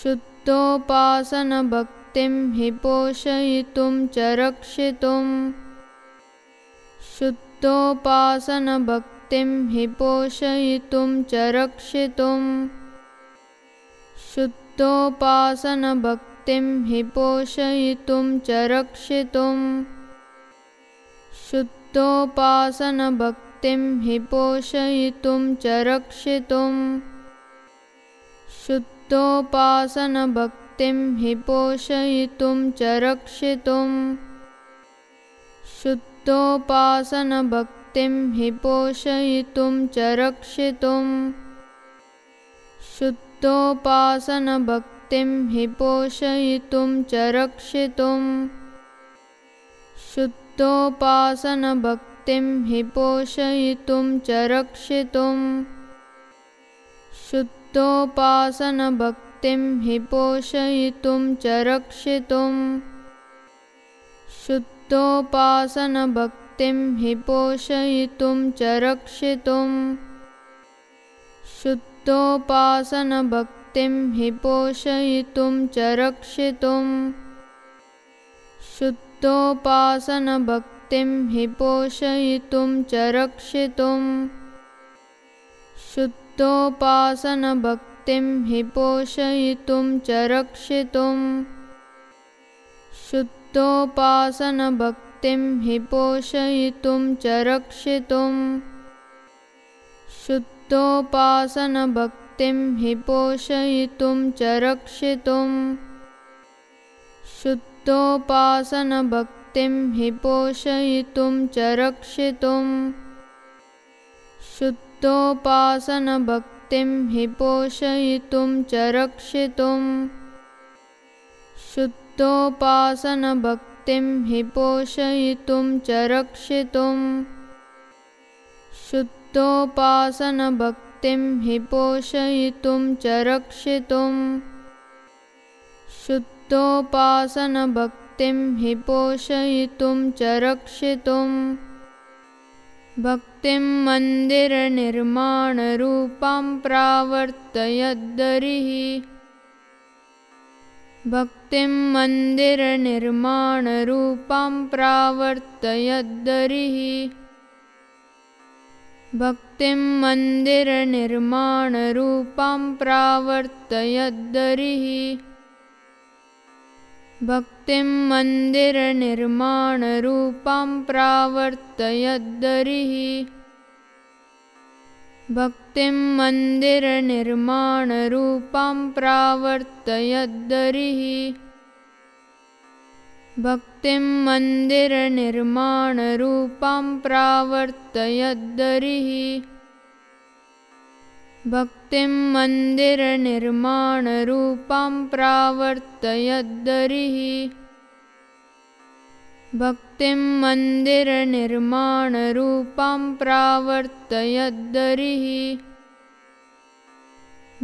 शुद्धोपासनभक्तिं हि पोषयितुं च रक्षितुं। शुद्धोपासनभक्तिं हि पोषयितुं च रक्षितुं। शुद्धोपासनभक्तिं हि पोषयितुं च रक्षितुं। शुद्धोपासनभक्तिं हि पोषयितुं च रक्षितुं शुद्धोपासनभक्तिं हि पोषयितुं च रक्षितुं। शुद्धोपासनभक्तिं हि पोषयितुं च रक्षितुं। शुद्धोपासनभक्तिं हि पोषयितुं च रक्षितुं। शुद्धोपासनभक्तिं हि पोषयितुं च रक्षितुं शुद्धोपासनभक्तिं हि पोषयितुं च रक्षितुं। शुद्धोपासनभक्तिं हि पोषयितुं च रक्षितुं। शुद्धोपासनभक्तिं हि पोषयितुं च रक्षितुं। शुद्धोपासनभक्तिं हि पोषयितुं च रक्षितुं शुद्धोपासनभक्तिं हि पोषयितुं च रक्षितुं। शुद्धोपासनभक्तिं हि पोषयितुं च रक्षितुं। शुद्धोपासनभक्तिं हि पोषयितुं च रक्षितुं। शुद्धोपासनभक्तिं हि पोषयितुं च रक्षितुं शुद्धोपासनभक्तिं हि पोषयितुं च रक्षितुं शुद्धोपासनभक्तिं हि पोषयितुं च रक्षितुं शुद्धोपासनभक्तिं हि पोषयितुं च रक्षितुं शुद्धोपासनभक्तिं हि पोषयितुं च रक्षितुं भक्तिं मन्दिरनिर्माणरूपां प्रावर्तयद्दरिः। भक्तिं मन्दिरनिर्माणरूपां प्रावर्तयद्दरिः। भक्तिं मन्दिरनिर्माणरूपां प्रावर्तयद्दरिः भक्तिं मन्दिरनिर्माणरूपां प्रावर्तयद्दरिः भक्तिं मन्दिरनिर्माणरूपां प्रावर्तयद्दरिः भक्तिं मन्दिरनिर्माणरूपां प्रावर्तयद्दरिः भक्तिं मन्दिरनिर्माणरूपां प्रावर्तयद्दरिः। भक्तिं मन्दिरनिर्माणरूपां प्रावर्तयद्दरिः।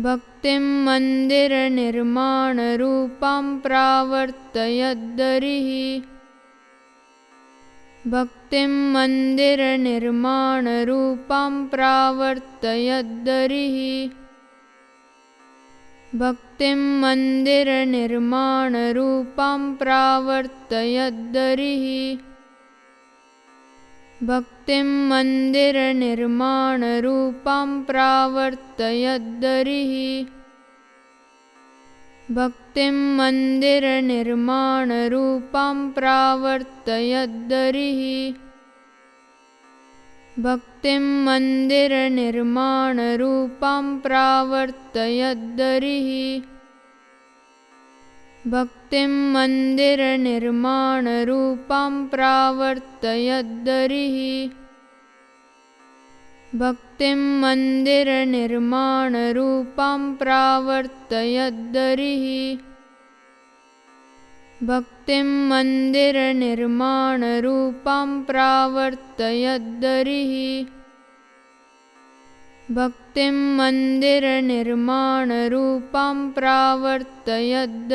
भक्तिं मन्दिरनिर्माणरूपां प्रावर्तयद्दरिः भक्तिं मन्दिरनिर्माणरूपां प्रावर्तयद्दरिः भक्तिं मन्दिरनिर्माणरूपां प्रावर्तयद्दरिः भक्तिं मन्दिरनिर्माणरूपां प्रावर्तयद्दरिः भक्तिं मन्दिरनिर्माणरूपां प्रावर्तयद्दरिः। भक्तिं मन्दिरनिर्माणरूपां प्रावर्तयद्दरिः। भक्तिं मन्दिरनिर्माणरूपां प्रावर्तयद्दरिः शक्तिं मन्दिरनिर्माणरूपां प्रावर्तयद्धरिः भक्तिं मन्दिरनिर्माणरूपां प्रावर्तयद्धरिः भक्तिं मन्दिरनिर्माणरूपां प्रावर्तयद्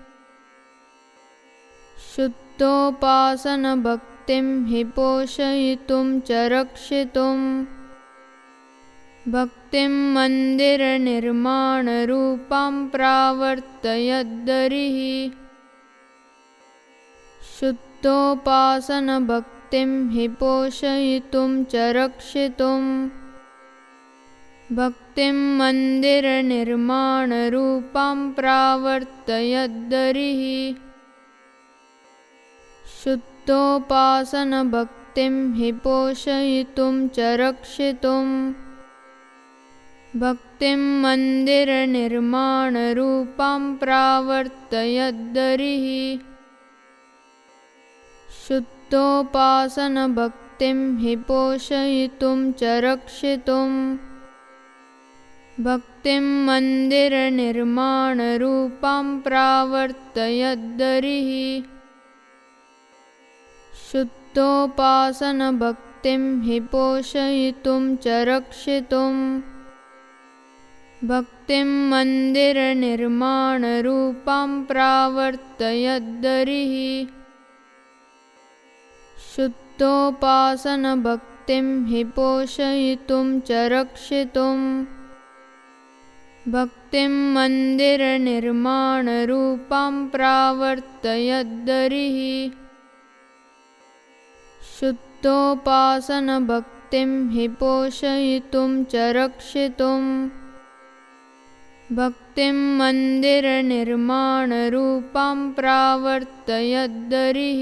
शुद्धोपासनभक्तिं हि पोषयितुं च रक्षितुं। भक्तिं मन्दिरनिर्माणरूपां प्रावर्तयद्दरिः शुद्धोपासनभक्तिं हि पोषयितुं च रक्षितुं। भक्तिं मन्दिरनिर्माणरूपां प्रावर्तयद्दरिः शुद्धोपासनभक्तिं हि पोषयितुं च रक्षितुं। भक्तिं मन्दिरनिर्माणरूपां प्रावर्तयद्दरिः शुद्धोपासनभक्तिं हि पोषयितुं च रक्षितुं। भक्तिं मन्दिरनिर्माणरूपां प्रावर्तयद्दरिः शुद्धोपासनभक्तिं हि पोषयितुं च रक्षितुं। भक्तिं मन्दिरनिर्माणरूपां प्रावर्तयद्दरिः शुद्धोपासनभक्तिं हि पोषयितुं च रक्षितुं। भक्तिं मन्दिरनिर्माणरूपां प्रावर्तयद्दरिः शुद्धोपासनभक्तिं हि पोषयितुं च रक्षितुं। भक्तिं मन्दिरनिर्माणरूपां प्रावर्तयद्दरिः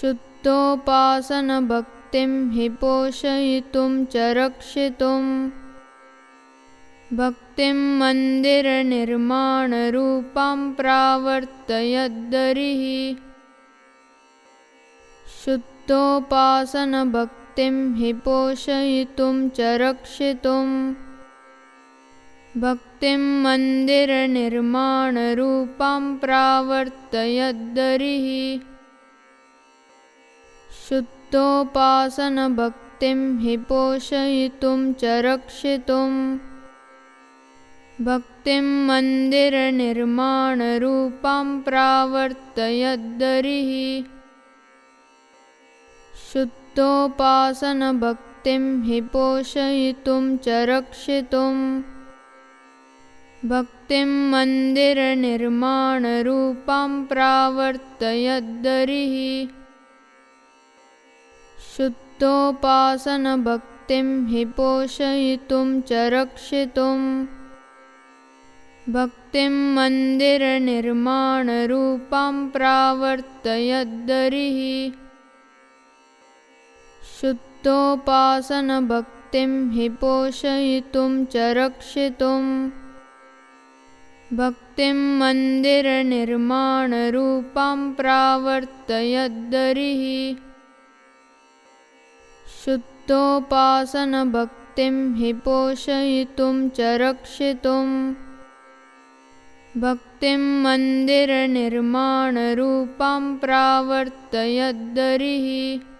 शुद्धोपासनभक्तिं हि पोषयितुं च रक्षितुं। भक्तिं मन्दिरनिर्माणरूपां प्रावर्तयद्दरिः शुद्धोपासनभक्तिं हि पोषयितुं च रक्षितुं भक्तिं मन्दिरनिर्माणरूपां प्रावर्तयद्दरिः शुद्धोपासनभक्तिं हि पोषयितुं च रक्षितुं भक्तिं मन्दिरनिर्माणरूपां प्रावर्तयद्दरिः शुद्धोपासनभक्तिं हि पोषयितुं च रक्षितुं। भक्तिं मन्दिरनिर्माणरूपां प्रावर्तयद्दरिः शुद्धोपासनभक्तिं हि पोषयितुं च रक्षितुं। भक्तिं मन्दिरनिर्माणरूपां प्रावर्तयद्दरिः शुद्धोपासनभक्तिं हि पोषयितुं च रक्षितुं। भक्तिं मन्दिरनिर्माणरूपां प्रावर्तयद्दरिः शुद्धोपासनभक्तिं हि पोषयितुं च रक्षितुं। भक्तिं मन्दिरनिर्माणरूपां प्रावर्तयद्दरिः